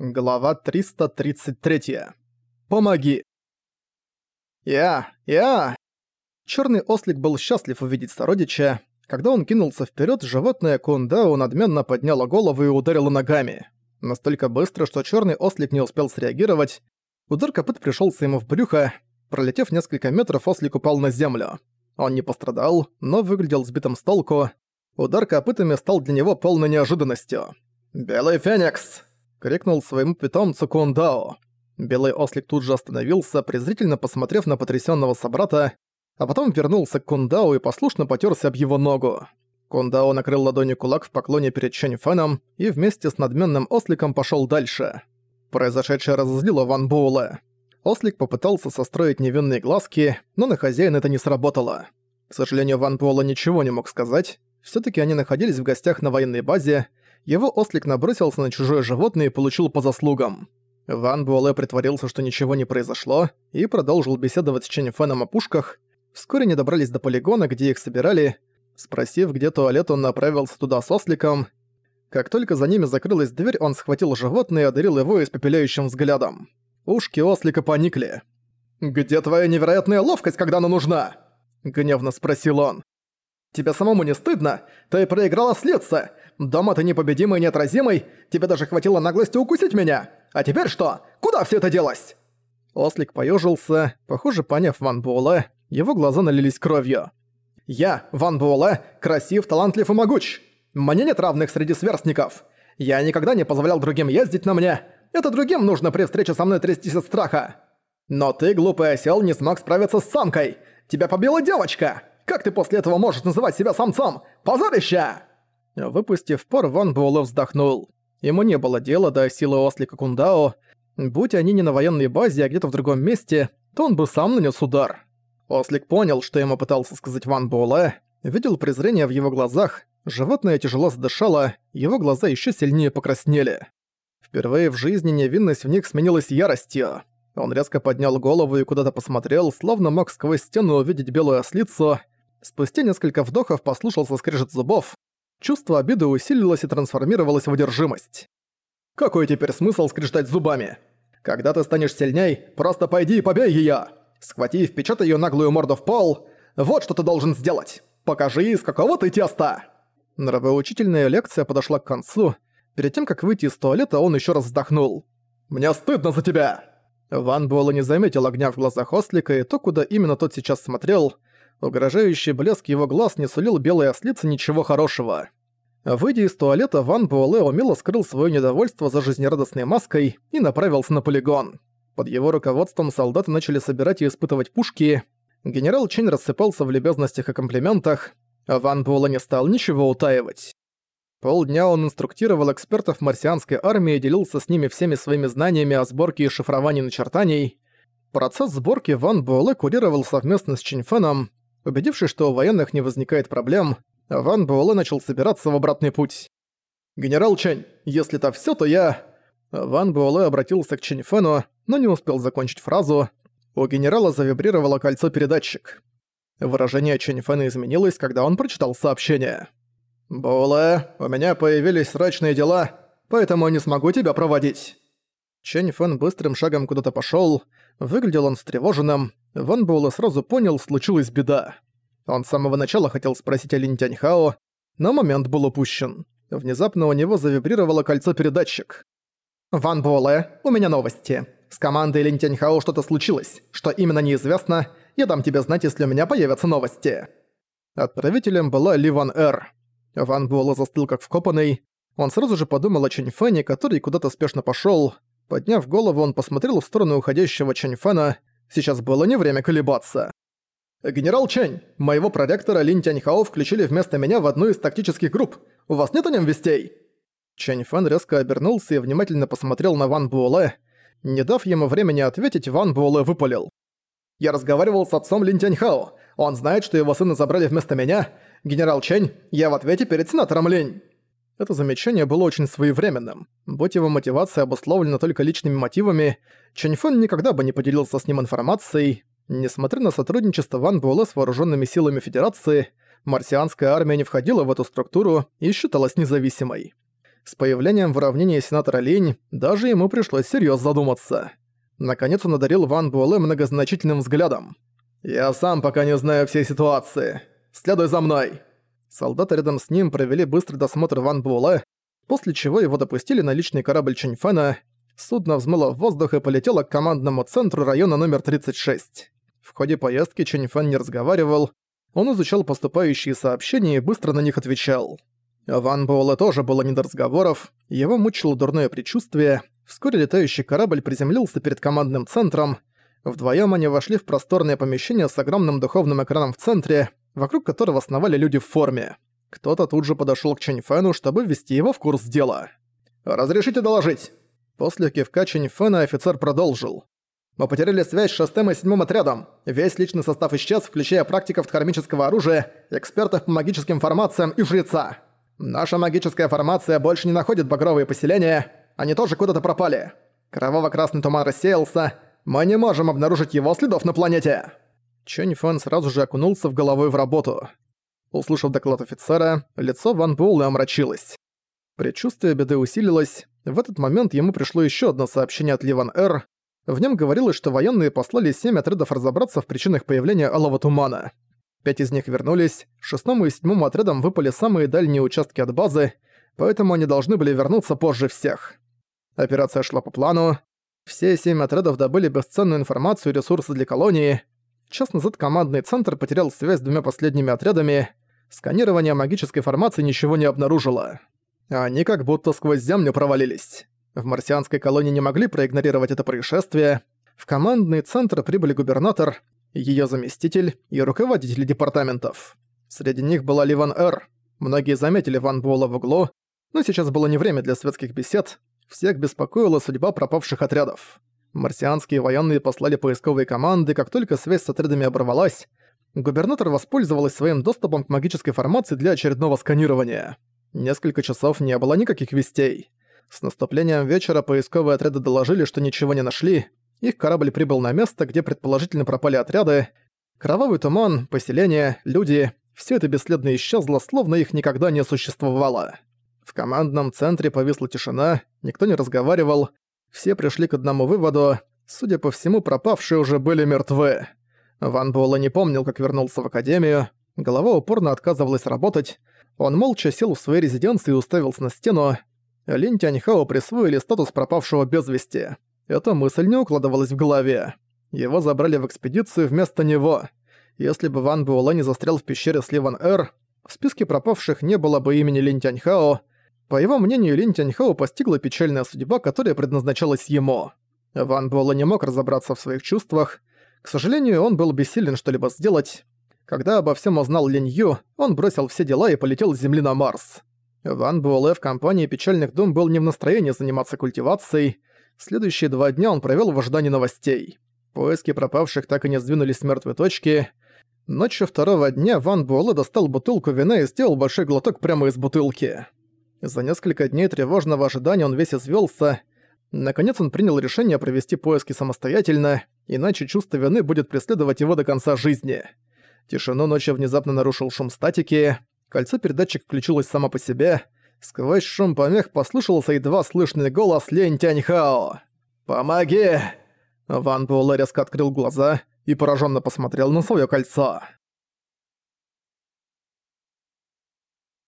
Глава 333. Помоги. Я, я. Черный ослик был счастлив увидеть сородича. Когда он кинулся вперед, животное Кундао надменно подняло голову и ударило ногами. Настолько быстро, что черный ослик не успел среагировать. Удар копыт пришелся ему в брюхо. Пролетев несколько метров, ослик упал на землю. Он не пострадал, но выглядел сбитым с толку. Удар копытами стал для него полной неожиданностью. «Белый Феникс!» — крикнул своему питомцу Кундао. Белый ослик тут же остановился, презрительно посмотрев на потрясённого собрата, а потом вернулся к Кундао и послушно потёрся об его ногу. Кундао накрыл ладонью кулак в поклоне перед Чэнь Фэном и вместе с надменным осликом пошёл дальше. Произошедшее разозлило Ван Буэлэ. Ослик попытался состроить невинные глазки, но на хозяина это не сработало. К сожалению, Ван Буэлэ ничего не мог сказать. Всё-таки они находились в гостях на военной базе, его ослик набросился на чужое животное и получил по заслугам. Ван Буэлэ притворился, что ничего не произошло, и продолжил беседовать с Чэнь Фэном о пушках. Вскоре они добрались до полигона, где их собирали. Спросив, где туалет, он направился туда с осликом. Как только за ними закрылась дверь, он схватил животное и одарил его испепеляющим взглядом. Ушки ослика поникли. «Где твоя невероятная ловкость, когда она нужна?» — гневно спросил он. «Тебе самому не стыдно? Ты проиграла слиться! Дома ты непобедимый и неотразимый, тебе даже хватило наглости укусить меня. А теперь что? Куда все это делось?» Ослик поежился, похоже, поняв Ван Буэлэ, его глаза налились кровью. «Я, Ван Буэлэ, красив, талантлив и могуч. Мне нет равных среди сверстников. Я никогда не позволял другим ездить на мне. Это другим нужно при встрече со мной трястись от страха. Но ты, глупый осел, не смог справиться с самкой. Тебя побила девочка. Как ты после этого можешь называть себя самцом? Позорище!» Выпустив пар, Ван Буэлэ вздохнул. Ему не было дела до силы ослика Кундао. Будь они не на военной базе, а где-то в другом месте, то он бы сам нанес удар. Ослик понял, что ему пытался сказать Ван Буэлэ, видел презрение в его глазах, животное тяжело задышало, его глаза еще сильнее покраснели. Впервые в жизни невинность в них сменилась яростью. Он резко поднял голову и куда-то посмотрел, словно мог сквозь стену увидеть белую ослицу. Спустя несколько вдохов послушался скрежет зубов, Чувство обиды усилилось и трансформировалось в одержимость. Какой теперь смысл скрежетать зубами? Когда ты станешь сильней, просто пойди и побей её. Схвати и впечатай её наглую морду в пол. Вот что ты должен сделать. Покажи, из какого ты теста. Нравоучительная лекция подошла к концу. Перед тем, как выйти из туалета, он ещё раз вздохнул. «Мне стыдно за тебя!» Ван Буэлла не заметил огня в глазах Ослика и то, куда именно тот сейчас смотрел. Угрожающий блеск его глаз не сулил белой ослице ничего хорошего. Выйдя из туалета, Ван Буэлэ умело скрыл свое недовольство за жизнерадостной маской и направился на полигон. Под его руководством солдаты начали собирать и испытывать пушки. Генерал Чень рассыпался в любезностях и комплиментах, а Ван Буэлэ не стал ничего утаивать. Полдня он инструктировал экспертов марсианской армии и делился с ними всеми своими знаниями о сборке и шифровании начертаний. Процесс сборки Ван Буэлэ курировал совместно с Чиньфеном, Убедившись, что у военных не возникает проблем, Ван Буэлэ начал собираться в обратный путь. «Генерал Чэнь, если это всё, то я...» Ван Буэлэ обратился к Чэнь Фэну, но не успел закончить фразу. У генерала завибрировало кольцо-передатчик. Выражение Чэнь Фэна изменилось, когда он прочитал сообщение. «Буэлэ, у меня появились срочные дела, поэтому не смогу тебя проводить». Чэнь Фэн быстрым шагом куда-то пошёл, выглядел он встревоженным, Ван Буэлэ сразу понял, случилась беда. Он с самого начала хотел спросить о Линь Тяньхао, но момент был упущен. Внезапно у него завибрировало кольцо-передатчик. «Ван Буэлэ, у меня новости. С командой Линь Тяньхао что-то случилось. Что именно неизвестно. Я дам тебе знать, если у меня появятся новости». Отправителем была Ли Ван Эр. Ван Буэлэ застыл как вкопанный. Он сразу же подумал о Чэнь Фэне, который куда-то спешно пошёл. Подняв голову, он посмотрел в сторону уходящего Чэнь Фэна. Сейчас было не время колебаться. «Генерал Чэнь, моего проректора Линь Тяньхао включили вместо меня в одну из тактических групп. У вас нет о нем вестей?» Чэнь Фэн резко обернулся и внимательно посмотрел на Ван Буэлэ. Не дав ему времени ответить, Ван Буэлэ выпалил. «Я разговаривал с отцом Линь Тяньхао. Он знает, что его сына забрали вместо меня. Генерал Чэнь, я в ответе перед сенатором Линь». Это замечание было очень своевременным. Будь его мотивация обусловлена только личными мотивами, Чэньфэн никогда бы не поделился с ним информацией. Несмотря на сотрудничество Ван Буэлэ с вооруженными силами Федерации, марсианская армия не входила в эту структуру и считалась независимой. С появлением в уравнении сенатора Линь даже ему пришлось серьезно задуматься. Наконец он одарил Ван Буэлэ многозначительным взглядом. «Я сам пока не знаю всей ситуации. Следуй за мной!» Солдаты рядом с ним провели быстрый досмотр Ван Буэлэ, после чего его допустили на личный корабль Чэньфэна. Судно взмыло в воздух и полетело к командному центру района номер 36. В ходе поездки Чэньфэн не разговаривал, он изучал поступающие сообщения и быстро на них отвечал. Ван Буэлэ тоже было не до разговоров, его мучило дурное предчувствие. Вскоре летающий корабль приземлился перед командным центром, Вдвоем они вошли в просторное помещение с огромным духовным экраном в центре, вокруг которого основали люди в форме. Кто-то тут же подошёл к Чэньфэну, чтобы ввести его в курс дела. «Разрешите доложить?» После кивка Чэньфэна офицер продолжил. «Мы потеряли связь с шестым и седьмым отрядом. Весь личный состав исчез, включая практиков хромического оружия, экспертов по магическим формациям и жреца. Наша магическая формация больше не находит багровые поселения, они тоже куда-то пропали. Кроваво-красный туман рассеялся, мы не можем обнаружить его следов на планете!» Чэнь Фэн сразу же окунулся в головой в работу. Услышав доклад офицера, лицо Ван Буэлла омрачилось. Предчувствие беды усилилось. В этот момент ему пришло еще одно сообщение от Ливан Р. В нем говорилось, что военные послали семь отрядов разобраться в причинах появления алого тумана. Пять из них вернулись, шестому и седьмому отрядам выпали самые дальние участки от базы, поэтому они должны были вернуться позже всех. Операция шла по плану, все семь отрядов добыли бесценную информацию и ресурсы для колонии. Час назад командный центр потерял связь с двумя последними отрядами. Сканирование магической формации ничего не обнаружило. Они как будто сквозь землю провалились. В марсианской колонии не могли проигнорировать это происшествие. В командный центр прибыли губернатор, ее заместитель и руководители департаментов. Среди них была Ливан Р. Многие заметили Ван Буэлла в углу, но сейчас было не время для светских бесед, всех беспокоила судьба пропавших отрядов. Марсианские военные послали поисковые команды, как только связь с отрядами оборвалась, губернатор воспользовалась своим доступом к магической формации для очередного сканирования. Несколько часов не было никаких вестей. С наступлением вечера поисковые отряды доложили, что ничего не нашли. Их корабль прибыл на место, где предположительно пропали отряды. Кровавый туман, поселение, люди — все это бесследно исчезло, словно их никогда не существовало. В командном центре повисла тишина, никто не разговаривал. Все пришли к одному выводу. Судя по всему, пропавшие уже были мертвы. Ван Буэлла не помнил, как вернулся в академию. Голова упорно отказывалась работать. Он молча сел в своей резиденции и уставился на стену. Линь Тяньхао присвоили статус пропавшего без вести. Эта мысль не укладывалась в голове. Его забрали в экспедицию вместо него. Если бы Ван Буэлла не застрял в пещере с Ливан Эр, в списке пропавших не было бы имени Линь Тяньхао, по его мнению, Лин Тяньхао постигла печальная судьба, которая предназначалась ему. Ван Буэлэ не мог разобраться в своих чувствах. К сожалению, он был бессилен что-либо сделать. Когда обо всем узнал Линь Ю, он бросил все дела и полетел с Земли на Марс. Ван Буэлэ в компании печальных дум был не в настроении заниматься культивацией. Следующие два дня он провел в ожидании новостей. Поиски пропавших так и не сдвинулись с мертвой точки. Ночью второго дня Ван Буэлэ достал бутылку вина и сделал большой глоток прямо из бутылки. За несколько дней тревожного ожидания он весь извелся. Наконец он принял решение провести поиски самостоятельно, иначе чувство вины будет преследовать его до конца жизни. Тишину ночи внезапно нарушил шум статики, кольцо передатчик включилось само по себе, сквозь шум помех послышался едва слышный голос Лень Тяньхао. «Помоги!» Ван Буэлэ резко открыл глаза и пораженно посмотрел на свое кольцо.